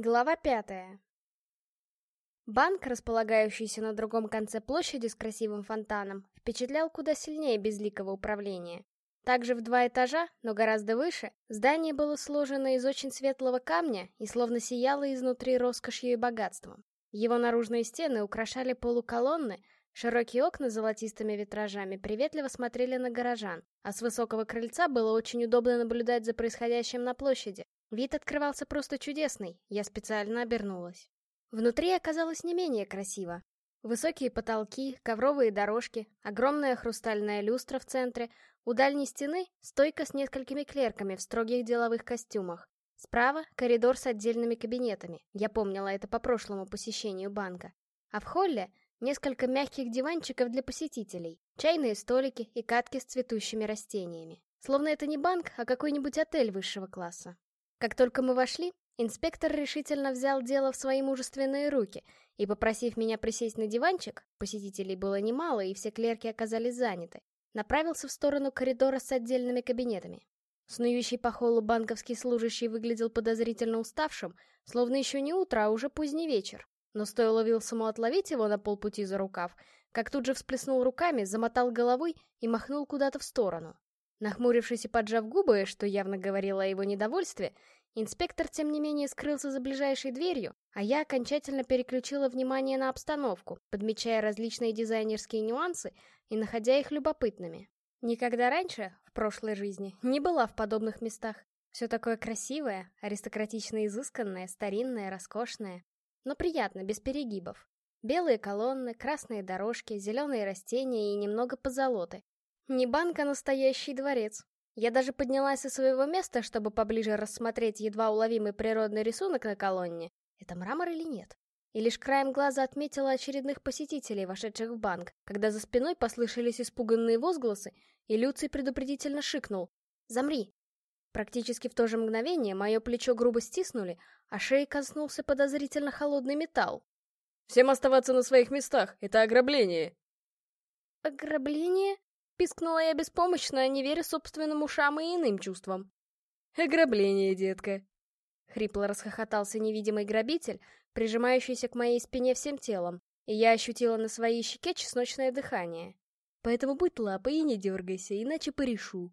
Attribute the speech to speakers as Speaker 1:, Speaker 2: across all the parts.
Speaker 1: Глава пятая. Банк, располагающийся на другом конце площади с красивым фонтаном, впечатлял куда сильнее безликого управления. Также в два этажа, но гораздо выше, здание было сложено из очень светлого камня и словно сияло изнутри роскошью и богатством. Его наружные стены украшали полуколонны, широкие окна с золотистыми витражами приветливо смотрели на горожан, а с высокого крыльца было очень удобно наблюдать за происходящим на площади, Вид открывался просто чудесный, я специально обернулась. Внутри оказалось не менее красиво. Высокие потолки, ковровые дорожки, огромная хрустальная люстра в центре, у дальней стены стойка с несколькими клерками в строгих деловых костюмах. Справа — коридор с отдельными кабинетами, я помнила это по прошлому посещению банка. А в холле — несколько мягких диванчиков для посетителей, чайные столики и катки с цветущими растениями. Словно это не банк, а какой-нибудь отель высшего класса. Как только мы вошли, инспектор решительно взял дело в свои мужественные руки и, попросив меня присесть на диванчик, посетителей было немало и все клерки оказались заняты, направился в сторону коридора с отдельными кабинетами. Снующий по холлу банковский служащий выглядел подозрительно уставшим, словно еще не утро, а уже поздний вечер. Но стоило Вилсому отловить его на полпути за рукав, как тут же всплеснул руками, замотал головой и махнул куда-то в сторону. Нахмурившись и поджав губы, что явно говорило о его недовольстве, инспектор, тем не менее, скрылся за ближайшей дверью, а я окончательно переключила внимание на обстановку, подмечая различные дизайнерские нюансы и находя их любопытными. Никогда раньше, в прошлой жизни, не была в подобных местах. Все такое красивое, аристократично изысканное, старинное, роскошное. Но приятно, без перегибов. Белые колонны, красные дорожки, зеленые растения и немного позолоты, не банк, а настоящий дворец. Я даже поднялась со своего места, чтобы поближе рассмотреть едва уловимый природный рисунок на колонне. Это мрамор или нет? И лишь краем глаза отметила очередных посетителей, вошедших в банк, когда за спиной послышались испуганные возгласы, и Люций предупредительно шикнул «Замри!». Практически в то же мгновение мое плечо грубо стиснули, а шеи коснулся подозрительно холодный металл.
Speaker 2: «Всем оставаться на своих местах! Это ограбление!»
Speaker 1: «Ограбление?» Пискнула я беспомощно, не веря собственным ушам и иным чувствам.
Speaker 2: «Ограбление, детка!»
Speaker 1: Хрипло расхохотался невидимый грабитель, прижимающийся к моей спине всем телом, и я ощутила на своей щеке чесночное дыхание. Поэтому будь лапой и не дергайся, иначе порешу.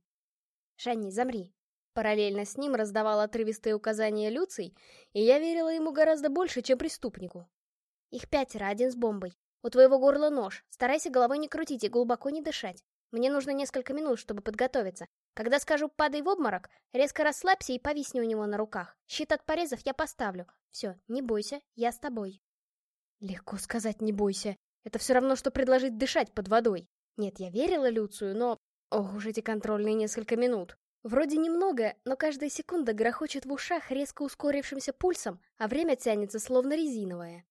Speaker 1: «Шанни, замри!» Параллельно с ним раздавал отрывистые указания Люций, и я верила ему гораздо больше, чем преступнику. «Их пятеро, один с бомбой. У твоего горла нож. Старайся головой не крутить и глубоко не дышать. Мне нужно несколько минут, чтобы подготовиться. Когда скажу «падай в обморок», резко расслабься и повисни у него на руках. Щит от порезов я поставлю. Все, не бойся, я с тобой. Легко сказать «не бойся». Это все равно, что предложить дышать под водой. Нет, я верила Люцию, но... Ох уж эти контрольные несколько минут. Вроде немного, но каждая секунда грохочет в ушах резко ускорившимся пульсом, а время тянется словно резиновое.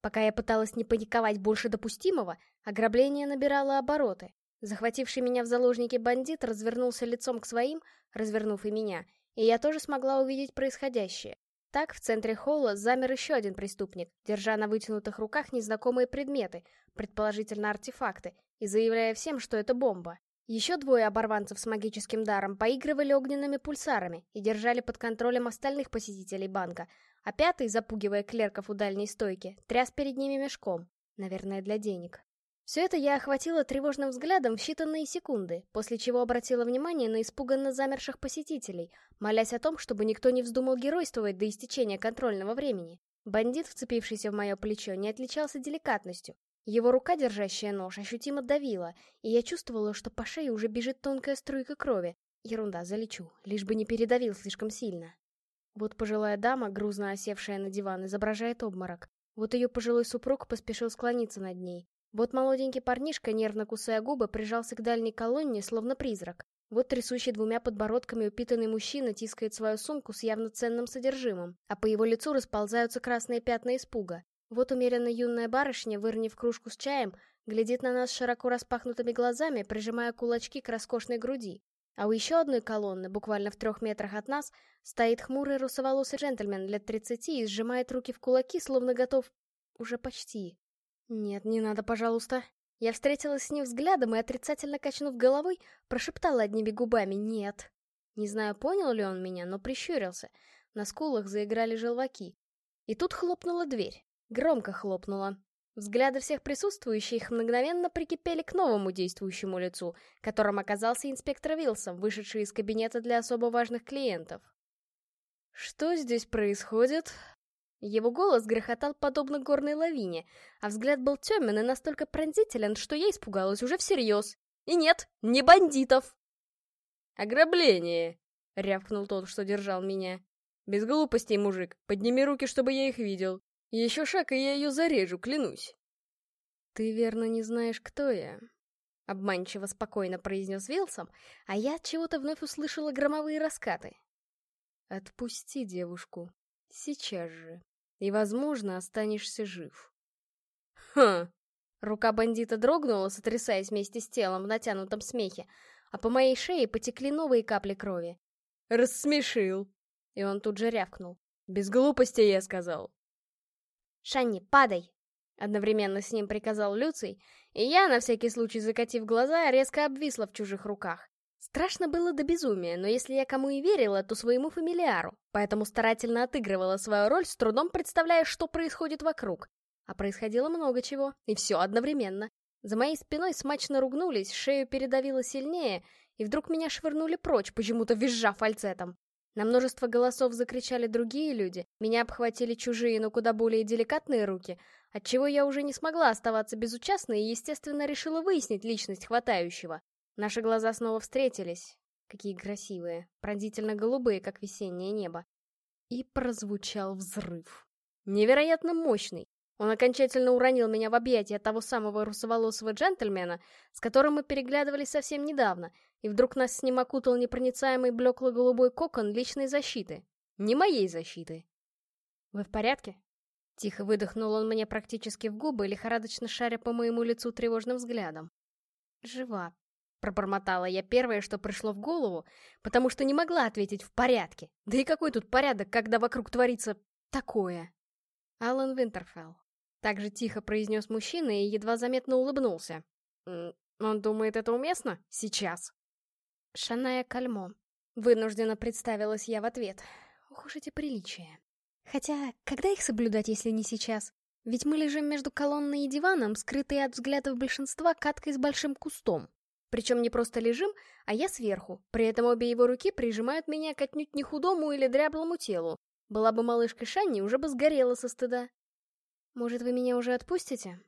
Speaker 1: Пока я пыталась не паниковать больше допустимого, ограбление набирало обороты. Захвативший меня в заложники бандит развернулся лицом к своим, развернув и меня, и я тоже смогла увидеть происходящее. Так, в центре холла замер еще один преступник, держа на вытянутых руках незнакомые предметы, предположительно артефакты, и заявляя всем, что это бомба. Еще двое оборванцев с магическим даром поигрывали огненными пульсарами и держали под контролем остальных посетителей банка, а пятый, запугивая клерков у дальней стойки, тряс перед ними мешком, наверное, для денег. Все это я охватила тревожным взглядом в считанные секунды, после чего обратила внимание на испуганно замерших посетителей, молясь о том, чтобы никто не вздумал геройствовать до истечения контрольного времени. Бандит, вцепившийся в мое плечо, не отличался деликатностью. Его рука, держащая нож, ощутимо давила, и я чувствовала, что по шее уже бежит тонкая струйка крови. Ерунда, залечу, лишь бы не передавил слишком сильно. Вот пожилая дама, грузно осевшая на диван, изображает обморок. Вот ее пожилой супруг поспешил склониться над ней. Вот молоденький парнишка, нервно кусая губы, прижался к дальней колонне, словно призрак. Вот трясущий двумя подбородками упитанный мужчина тискает свою сумку с явно ценным содержимым, а по его лицу расползаются красные пятна испуга. Вот умеренно юная барышня, выронив кружку с чаем, глядит на нас широко распахнутыми глазами, прижимая кулачки к роскошной груди. А у еще одной колонны, буквально в трех метрах от нас, стоит хмурый русоволосый джентльмен лет тридцати и сжимает руки в кулаки, словно готов... уже почти «Нет, не надо, пожалуйста». Я встретилась с ним взглядом и, отрицательно качнув головой, прошептала одними губами «нет». Не знаю, понял ли он меня, но прищурился. На скулах заиграли желваки. И тут хлопнула дверь. Громко хлопнула. Взгляды всех присутствующих мгновенно прикипели к новому действующему лицу, которым оказался инспектор Вилсон, вышедший из кабинета для особо важных клиентов. «Что здесь происходит?» Его голос грохотал подобно горной лавине, а взгляд был темен и настолько пронзителен, что я испугалась уже всерьез. И нет, не бандитов!
Speaker 2: «Ограбление!» — рявкнул тот, что держал меня. «Без глупостей, мужик, подними руки, чтобы я их видел. Еще шаг, и я ее зарежу, клянусь!»
Speaker 1: «Ты верно не знаешь, кто я?» — обманчиво спокойно произнес Вилсом, а я чего-то вновь услышала громовые раскаты. «Отпусти девушку. Сейчас же. И, возможно, останешься жив».
Speaker 2: «Хм!»
Speaker 1: Рука бандита дрогнула, сотрясаясь вместе с телом в натянутом смехе, а по моей шее потекли новые капли крови.
Speaker 2: «Рассмешил!»
Speaker 1: И он тут же рявкнул.
Speaker 2: «Без глупости, я сказал!»
Speaker 1: «Шанни, падай!» Одновременно с ним приказал Люций, и я, на всякий случай закатив глаза, резко обвисла в чужих руках. Страшно было до безумия, но если я кому и верила, то своему фамилиару, поэтому старательно отыгрывала свою роль, с трудом представляя, что происходит вокруг. А происходило много чего, и все одновременно. За моей спиной смачно ругнулись, шею передавило сильнее, и вдруг меня швырнули прочь, почему-то визжа фальцетом. На множество голосов закричали другие люди, меня обхватили чужие, но куда более деликатные руки, отчего я уже не смогла оставаться безучастной и, естественно, решила выяснить личность хватающего. Наши глаза снова встретились. Какие красивые, пронзительно голубые, как весеннее небо. И прозвучал взрыв. Невероятно мощный, он окончательно уронил меня в объятия того самого русоволосого джентльмена, с которым мы переглядывались совсем недавно, и вдруг нас с ним окутал непроницаемый блекло-голубой кокон личной защиты. Не моей защиты. «Вы в порядке?» Тихо выдохнул он мне практически в губы, лихорадочно шаря по моему лицу тревожным взглядом. «Жива», — пробормотала я первое, что пришло в голову, потому что не могла ответить «в порядке». Да и какой тут порядок, когда вокруг творится такое? Алан Винтерфелл. Так же тихо произнес мужчина и едва заметно улыбнулся. «Он думает, это уместно? Сейчас?» «Шаная Кальмо». Вынужденно представилась я в ответ. Ох уж эти приличия. Хотя, когда их соблюдать, если не сейчас? Ведь мы лежим между колонной и диваном, скрытые от взглядов большинства каткой с большим кустом. Причем не просто лежим, а я сверху. При этом обе его руки прижимают меня к отнюдь не худому или дряблому телу. Была бы малышка Шанни, уже бы сгорела со стыда. «Может, вы меня уже отпустите?»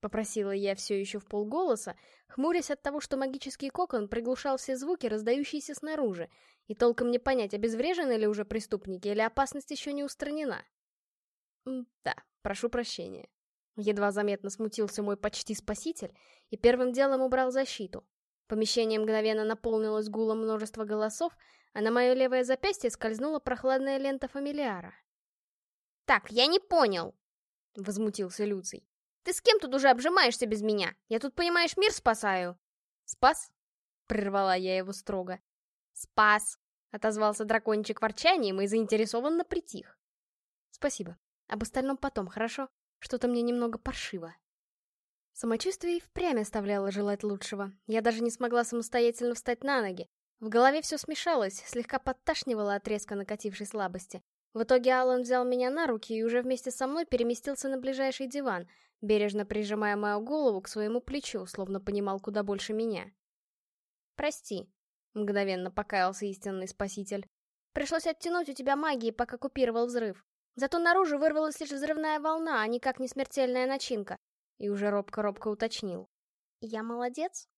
Speaker 1: Попросила я все еще в полголоса, хмурясь от того, что магический кокон приглушал все звуки, раздающиеся снаружи, и толком не понять, обезврежены ли уже преступники или опасность еще не устранена. «Да, прошу прощения». Едва заметно смутился мой почти спаситель и первым делом убрал защиту. Помещение мгновенно наполнилось гулом множества голосов, а на мое левое запястье скользнула прохладная лента фамилиара. «Так, я не понял!» — возмутился Люций. «Ты с кем тут уже обжимаешься без меня? Я тут, понимаешь, мир спасаю!» «Спас?» — прервала я его строго. «Спас!» — отозвался дракончик ворчанием и заинтересованно притих. «Спасибо. Об остальном потом, хорошо? Что-то мне немного паршиво». Самочувствие и впрямь оставляло желать лучшего. Я даже не смогла самостоятельно встать на ноги. В голове все смешалось, слегка подташнивало от резко накатившей слабости. В итоге Алан взял меня на руки и уже вместе со мной переместился на ближайший диван, бережно прижимая мою голову к своему плечу, словно понимал куда больше меня. «Прости», — мгновенно покаялся истинный спаситель. «Пришлось оттянуть у тебя магии, пока купировал взрыв. Зато наружу вырвалась лишь взрывная волна, а никак не смертельная начинка». И уже робко-робко уточнил. «Я молодец?»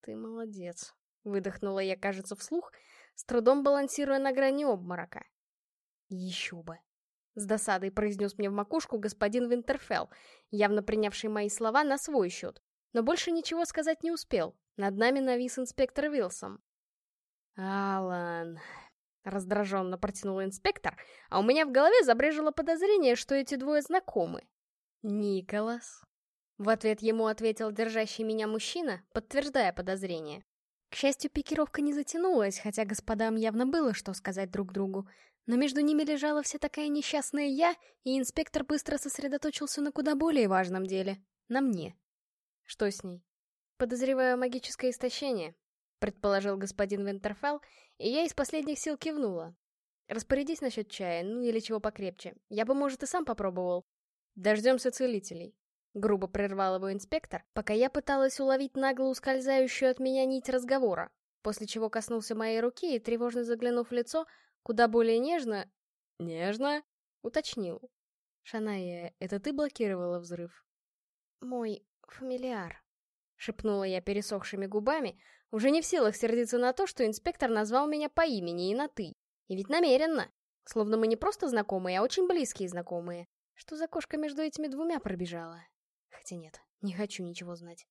Speaker 1: «Ты молодец», — выдохнула я, кажется, вслух, с трудом балансируя на грани обморока. Еще бы. С досадой произнес мне в макушку господин Винтерфелл, явно принявший мои слова на свой счет. Но больше ничего сказать не успел. Над нами навис инспектор Вилсом. «Алан...» — раздраженно протянул инспектор, а у меня в голове забрежило подозрение, что эти двое знакомы. «Николас...» В ответ ему ответил держащий меня мужчина, подтверждая подозрение. К счастью, пикировка не затянулась, хотя господам явно было что сказать друг другу. Но между ними лежала вся такая несчастная я, и инспектор быстро сосредоточился на куда более важном деле — на мне. Что с ней? Подозреваю магическое истощение, предположил господин Винтерфелл, и я из последних сил кивнула. Распорядись насчет чая, ну или чего покрепче. Я бы, может, и сам попробовал. Дождемся целителей. Грубо прервал его инспектор, пока я пыталась уловить нагло ускользающую от меня нить разговора, после чего коснулся моей руки и, тревожно заглянув в лицо, куда более нежно... Нежно? Уточнил. «Шаная, это ты блокировала взрыв?» «Мой фамилиар», — шепнула я пересохшими губами, уже не в силах сердиться на то, что инспектор назвал меня по имени и на «ты». И ведь намеренно. Словно мы не просто знакомые, а очень близкие знакомые. Что за кошка между этими двумя пробежала? Хотя нет, не хочу ничего знать.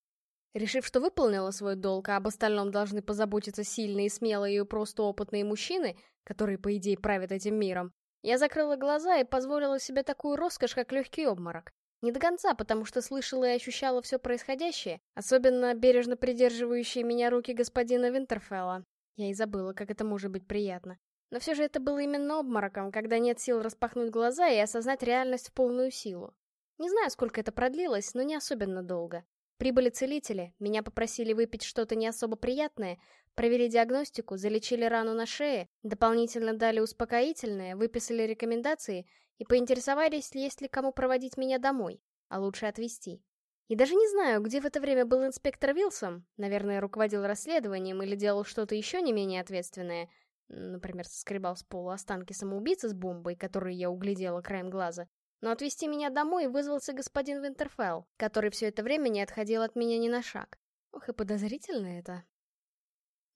Speaker 1: Решив, что выполнила свой долг, а об остальном должны позаботиться сильные, смелые и просто опытные мужчины, которые, по идее, правят этим миром, я закрыла глаза и позволила себе такую роскошь, как легкий обморок. Не до конца, потому что слышала и ощущала все происходящее, особенно бережно придерживающие меня руки господина Винтерфелла. Я и забыла, как это может быть приятно. Но все же это было именно обмороком, когда нет сил распахнуть глаза и осознать реальность в полную силу. Не знаю, сколько это продлилось, но не особенно долго. Прибыли целители, меня попросили выпить что-то не особо приятное, провели диагностику, залечили рану на шее, дополнительно дали успокоительное, выписали рекомендации и поинтересовались, есть ли кому проводить меня домой, а лучше отвезти. И даже не знаю, где в это время был инспектор Вилсом, наверное, руководил расследованием или делал что-то еще не менее ответственное, например, соскребал с пола останки самоубийцы с бомбой, которые я углядела краем глаза, но отвезти меня домой вызвался господин Винтерфелл, который все это время не отходил от меня ни на шаг. Ох и подозрительно это.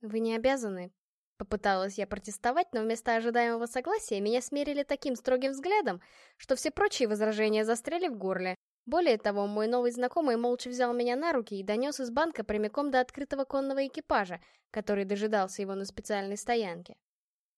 Speaker 1: «Вы не обязаны». Попыталась я протестовать, но вместо ожидаемого согласия меня смерили таким строгим взглядом, что все прочие возражения застряли в горле. Более того, мой новый знакомый молча взял меня на руки и донес из банка прямиком до открытого конного экипажа, который дожидался его на специальной стоянке.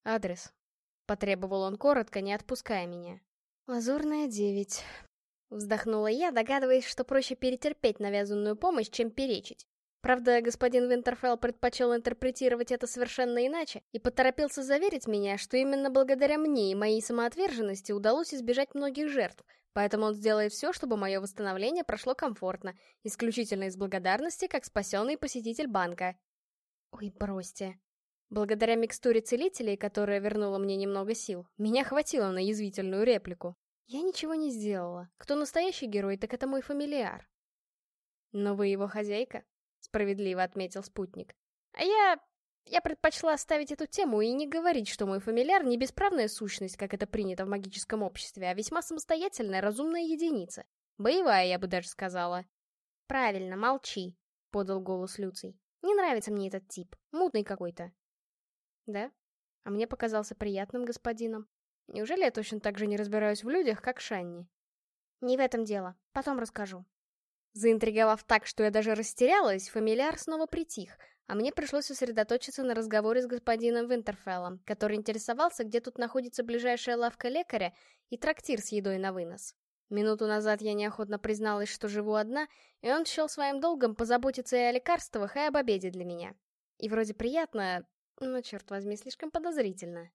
Speaker 1: «Адрес», — потребовал он коротко, не отпуская меня. «Лазурная девять», — вздохнула я, догадываясь, что проще перетерпеть навязанную помощь, чем перечить. Правда, господин Винтерфелл предпочел интерпретировать это совершенно иначе и поторопился заверить меня, что именно благодаря мне и моей самоотверженности удалось избежать многих жертв, поэтому он сделает все, чтобы мое восстановление прошло комфортно, исключительно из благодарности, как спасенный посетитель банка. Ой, бросьте. Благодаря микстуре целителей, которая вернула мне немного сил, меня хватило на язвительную реплику. Я ничего не сделала. Кто настоящий герой, так это мой фамилиар. Но вы его хозяйка, справедливо отметил спутник. А я... я предпочла оставить эту тему и не говорить, что мой фамильяр не бесправная сущность, как это принято в магическом обществе, а весьма самостоятельная, разумная единица. Боевая, я бы даже сказала. Правильно, молчи, подал голос Люций. Не нравится мне этот тип, мутный какой-то. Да? А мне показался приятным господином. Неужели я точно так же не разбираюсь в людях, как Шанни? Не в этом дело. Потом расскажу. Заинтриговав так, что я даже растерялась, фамильяр снова притих, а мне пришлось сосредоточиться на разговоре с господином Винтерфеллом, который интересовался, где тут находится ближайшая лавка лекаря и трактир с едой на вынос. Минуту назад я неохотно призналась, что живу одна, и он счел своим долгом позаботиться и о лекарствах, и об обеде для меня. И вроде приятно, но, черт возьми, слишком подозрительно.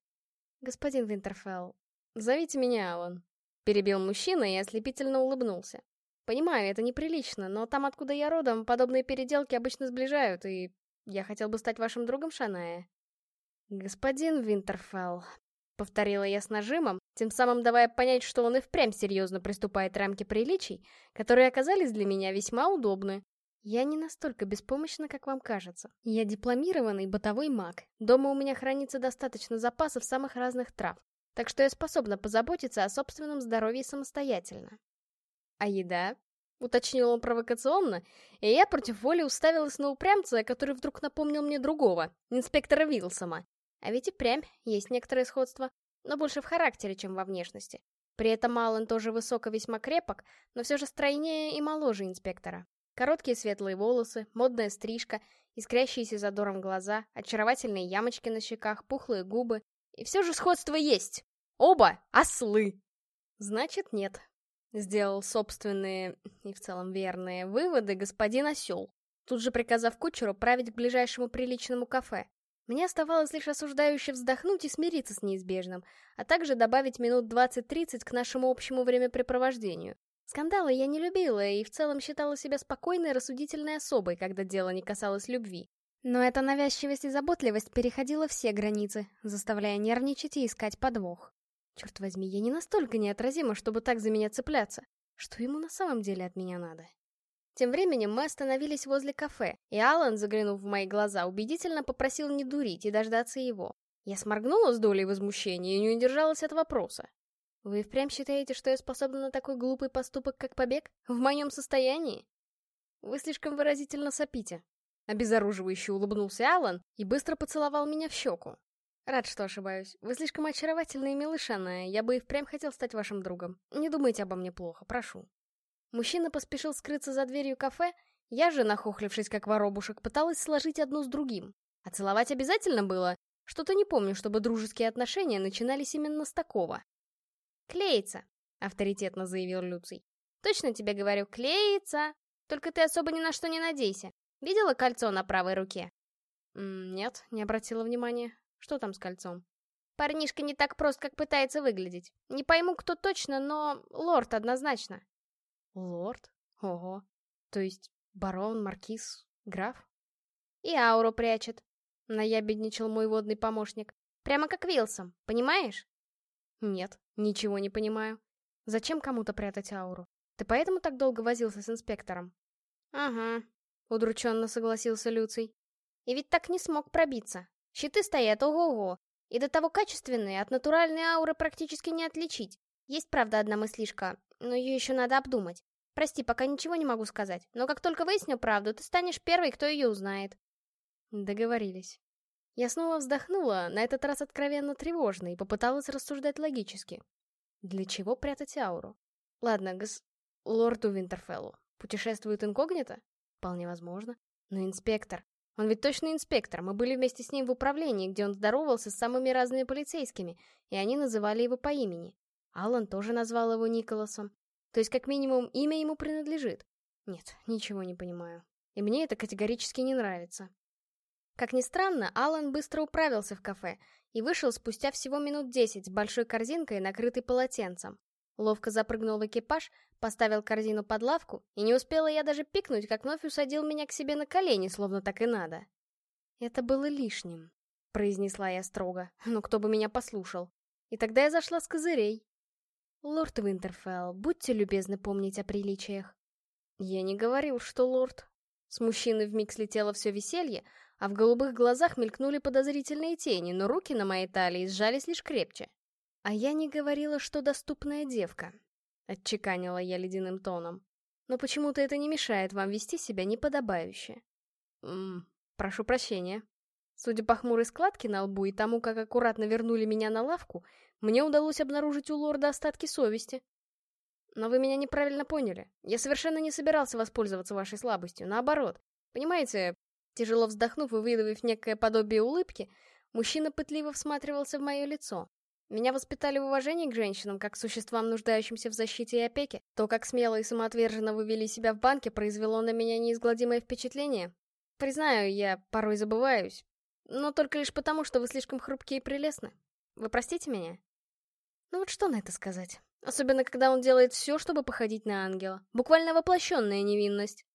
Speaker 1: «Господин Винтерфелл, зовите меня Алан», — перебил мужчина и ослепительно улыбнулся. «Понимаю, это неприлично, но там, откуда я родом, подобные переделки обычно сближают, и я хотел бы стать вашим другом, Шаная». «Господин Винтерфелл», — повторила я с нажимом, тем самым давая понять, что он и впрямь серьезно приступает рамки приличий, которые оказались для меня весьма удобны. Я не настолько беспомощна, как вам кажется. Я дипломированный бытовой маг. Дома у меня хранится достаточно запасов самых разных трав. Так что я способна позаботиться о собственном здоровье самостоятельно. А еда? Уточнил он провокационно, и я против воли уставилась на упрямца, который вдруг напомнил мне другого, инспектора Вилсома. А ведь и прямь есть некоторое сходство, но больше в характере, чем во внешности. При этом Аллен тоже высоко весьма крепок, но все же стройнее и моложе инспектора. Короткие светлые волосы, модная стрижка, искрящиеся задором глаза, очаровательные ямочки на щеках, пухлые губы. И все же сходство есть. Оба ослы. Значит, нет. Сделал собственные и в целом верные выводы господин осел, тут же приказав кучеру править к ближайшему приличному кафе. Мне оставалось лишь осуждающе вздохнуть и смириться с неизбежным, а также добавить минут 20-30 к нашему общему времяпрепровождению. Скандалы я не любила и в целом считала себя спокойной, рассудительной особой, когда дело не касалось любви. Но эта навязчивость и заботливость переходила все границы, заставляя нервничать и искать подвох. Черт возьми, я не настолько неотразима, чтобы так за меня цепляться. Что ему на самом деле от меня надо? Тем временем мы остановились возле кафе, и Алан, заглянув в мои глаза, убедительно попросил не дурить и дождаться его. Я сморгнула с долей возмущения и не удержалась от вопроса. «Вы впрямь считаете, что я способна на такой глупый поступок, как побег? В моем состоянии?» «Вы слишком выразительно сопите», — обезоруживающе улыбнулся Алан и быстро поцеловал меня в щеку. «Рад, что ошибаюсь. Вы слишком очаровательная и милышаная, я бы и впрямь хотел стать вашим другом. Не думайте обо мне плохо, прошу». Мужчина поспешил скрыться за дверью кафе, я же, нахохлившись как воробушек, пыталась сложить одно с другим. А целовать обязательно было? Что-то не помню, чтобы дружеские отношения начинались именно с такого. «Клеится», — авторитетно заявил Люций. «Точно тебе говорю, клеится. Только ты особо ни на что не надейся. Видела кольцо на правой руке?» «Нет, не обратила внимания. Что там с кольцом?» «Парнишка не так прост, как пытается выглядеть. Не пойму, кто точно, но лорд однозначно».
Speaker 2: «Лорд? Ого. То есть барон, маркиз, граф?»
Speaker 1: «И ауру прячет», — наябедничал мой водный помощник. «Прямо как Вилсом, понимаешь?»
Speaker 2: «Нет, ничего не понимаю. Зачем кому-то прятать ауру? Ты поэтому так долго возился с инспектором?»
Speaker 1: «Ага», — удрученно согласился Люций. «И ведь так не смог пробиться. Щиты стоят ого-го, и до того качественные, от натуральной ауры практически не отличить. Есть, правда, одна мыслишка, но ее еще надо обдумать. Прости, пока ничего не могу сказать, но как только выясню правду, ты станешь первой, кто ее узнает».
Speaker 2: Договорились. Я снова вздохнула, на этот раз откровенно тревожно, и попыталась рассуждать логически. Для чего прятать ауру? Ладно, гос... Лорду Винтерфеллу. Путешествует инкогнито? Вполне возможно. Но инспектор. Он ведь точно инспектор. Мы были вместе с ним в управлении, где он здоровался с самыми разными полицейскими, и они называли его по имени. Алан тоже назвал его Николасом. То есть, как минимум, имя ему принадлежит. Нет, ничего не понимаю. И мне это категорически не нравится. Как ни странно, Алан быстро управился в кафе и вышел спустя всего минут десять с большой корзинкой, накрытой полотенцем. Ловко запрыгнул в экипаж, поставил корзину под лавку, и не успела я даже пикнуть, как вновь усадил меня к себе на колени, словно так и надо. «Это было лишним», — произнесла я строго, ну кто бы меня послушал. И тогда я зашла с козырей. «Лорд Винтерфелл, будьте любезны помнить о приличиях». «Я не говорил, что лорд». С мужчины вмиг слетело все веселье, а в голубых глазах мелькнули подозрительные тени, но руки на моей талии сжались лишь крепче. «А я не говорила, что доступная девка», — отчеканила я ледяным тоном. «Но почему-то это не мешает вам вести себя неподобающе». «Ммм, прошу прощения». Судя по хмурой складке на лбу и тому, как аккуратно вернули меня на лавку, мне удалось обнаружить у лорда остатки совести. Но вы меня неправильно поняли. Я совершенно не собирался воспользоваться вашей слабостью, наоборот. Понимаете, Тяжело вздохнув и выдавив некое подобие улыбки, мужчина пытливо всматривался в мое лицо. Меня воспитали в уважении к женщинам, как к существам, нуждающимся в защите и опеке. То, как смело и самоотверженно вы вели себя в банке, произвело на меня неизгладимое впечатление. Признаю, я порой забываюсь. Но только лишь потому, что вы слишком хрупкие и прелестны. Вы простите меня? Ну вот что на это сказать? Особенно, когда он делает все, чтобы походить на ангела. Буквально воплощенная невинность.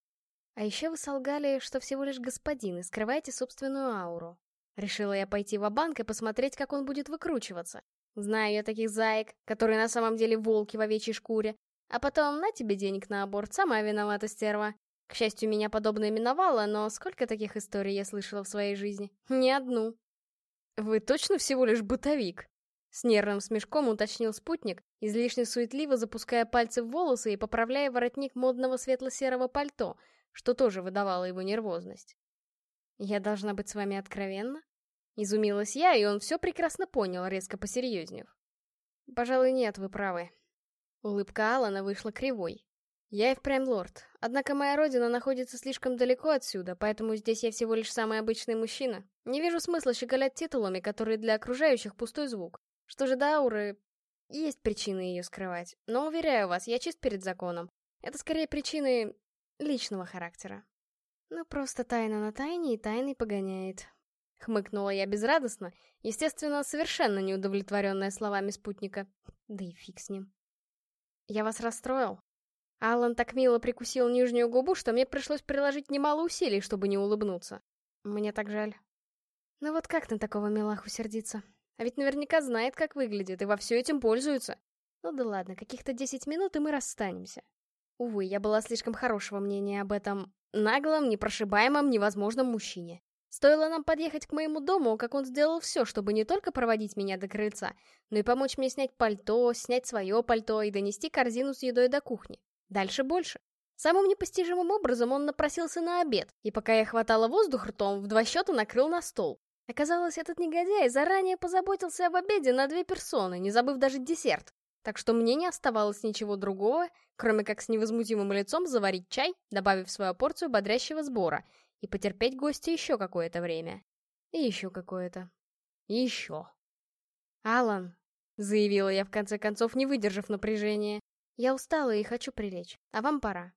Speaker 2: А еще вы солгали, что всего лишь господин и скрываете собственную ауру. Решила я пойти в банк и посмотреть, как он будет выкручиваться. Знаю я таких заек, которые на самом деле волки в овечьей шкуре. А потом, на тебе денег на аборт, сама виновата, стерва. К счастью, меня подобное миновало, но сколько таких историй я слышала в своей жизни? Ни одну. Вы точно всего лишь бытовик? С нервным смешком уточнил спутник, излишне суетливо запуская пальцы в волосы и поправляя воротник модного светло-серого пальто — что тоже выдавало его нервозность. «Я должна быть с вами откровенна?» Изумилась я, и он все прекрасно понял, резко посерьезнев. «Пожалуй, нет, вы правы». Улыбка Алана вышла кривой. «Я и впрямь лорд, однако моя родина находится слишком далеко отсюда, поэтому здесь я всего лишь самый обычный мужчина. Не вижу смысла щеголять титулами, которые для окружающих пустой звук. Что же до ауры... Есть причины ее скрывать, но, уверяю вас, я чист перед законом. Это скорее причины личного характера. Ну, просто тайна на тайне и тайной погоняет. Хмыкнула я безрадостно, естественно, совершенно неудовлетворенная словами спутника. Да и фиг с ним. Я вас расстроил? Алан так мило прикусил нижнюю губу, что мне пришлось приложить немало усилий, чтобы не улыбнуться. Мне так жаль. Ну вот как на такого милаху сердиться? А ведь наверняка знает, как выглядит, и во все этим пользуется. Ну да ладно, каких-то 10 минут, и мы расстанемся. Увы, я была слишком хорошего мнения об этом наглом, непрошибаемом, невозможном мужчине. Стоило нам подъехать к моему дому, как он сделал все, чтобы не только проводить меня до крыльца, но и помочь мне снять пальто, снять свое пальто и донести корзину с едой до кухни. Дальше больше. Самым непостижимым образом он напросился на обед, и пока я хватала воздух ртом, в два счета накрыл на стол. Оказалось, этот негодяй заранее позаботился об обеде на две персоны, не забыв даже десерт. Так что мне не оставалось ничего другого, кроме как с невозмутимым лицом заварить чай, добавив свою порцию бодрящего сбора, и потерпеть гостя еще какое-то время. И еще какое-то. И еще. «Алан», — заявила я в конце концов, не выдержав напряжения, — «я устала и хочу прилечь, а вам пора».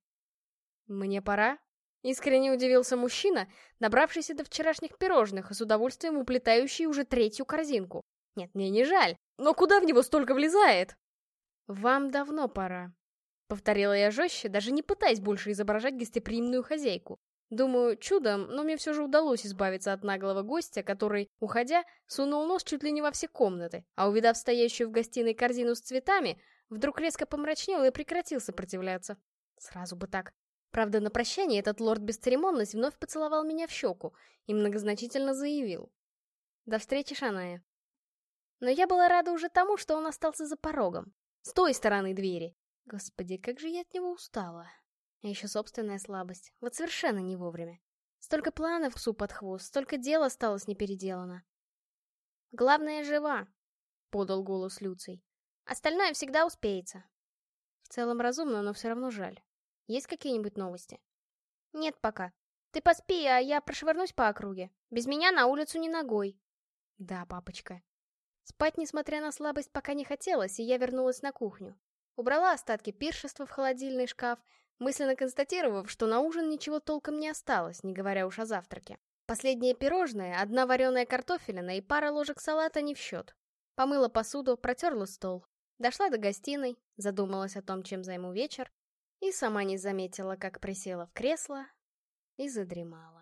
Speaker 2: «Мне пора?» Искренне удивился мужчина, набравшийся до вчерашних пирожных и с удовольствием уплетающий уже третью корзинку. Нет, мне не жаль, но куда в него столько влезает? «Вам давно пора», — повторила я жестче, даже не пытаясь больше изображать гостеприимную хозяйку. Думаю, чудом, но мне все же удалось избавиться от наглого гостя, который, уходя, сунул нос чуть ли не во все комнаты, а увидав стоящую в гостиной корзину с цветами, вдруг резко помрачнел и прекратил сопротивляться. Сразу бы так. Правда, на прощание этот лорд бесцеремонность вновь поцеловал меня в щеку и многозначительно заявил. До встречи, Шаная. Но я была рада уже тому, что он остался за порогом. С той стороны двери. Господи, как же я от него устала. А еще собственная слабость. Вот совершенно не вовремя. Столько планов псу под хвост, столько дел осталось не переделано. «Главное, жива», — подал голос Люций. «Остальное всегда успеется». В целом разумно, но все равно жаль. Есть какие-нибудь новости? Нет пока. Ты поспи, а я прошвырнусь по округе. Без меня на улицу не ногой. Да, папочка. Спать, несмотря на слабость, пока не хотелось, и я вернулась на кухню. Убрала остатки пиршества в холодильный шкаф, мысленно констатировав, что на ужин ничего толком не осталось, не говоря уж о завтраке. Последнее пирожное, одна вареная картофелина и пара ложек салата не в счет. Помыла посуду, протерла стол. Дошла до гостиной, задумалась о том, чем займу вечер, и сама не заметила, как присела в кресло и задремала.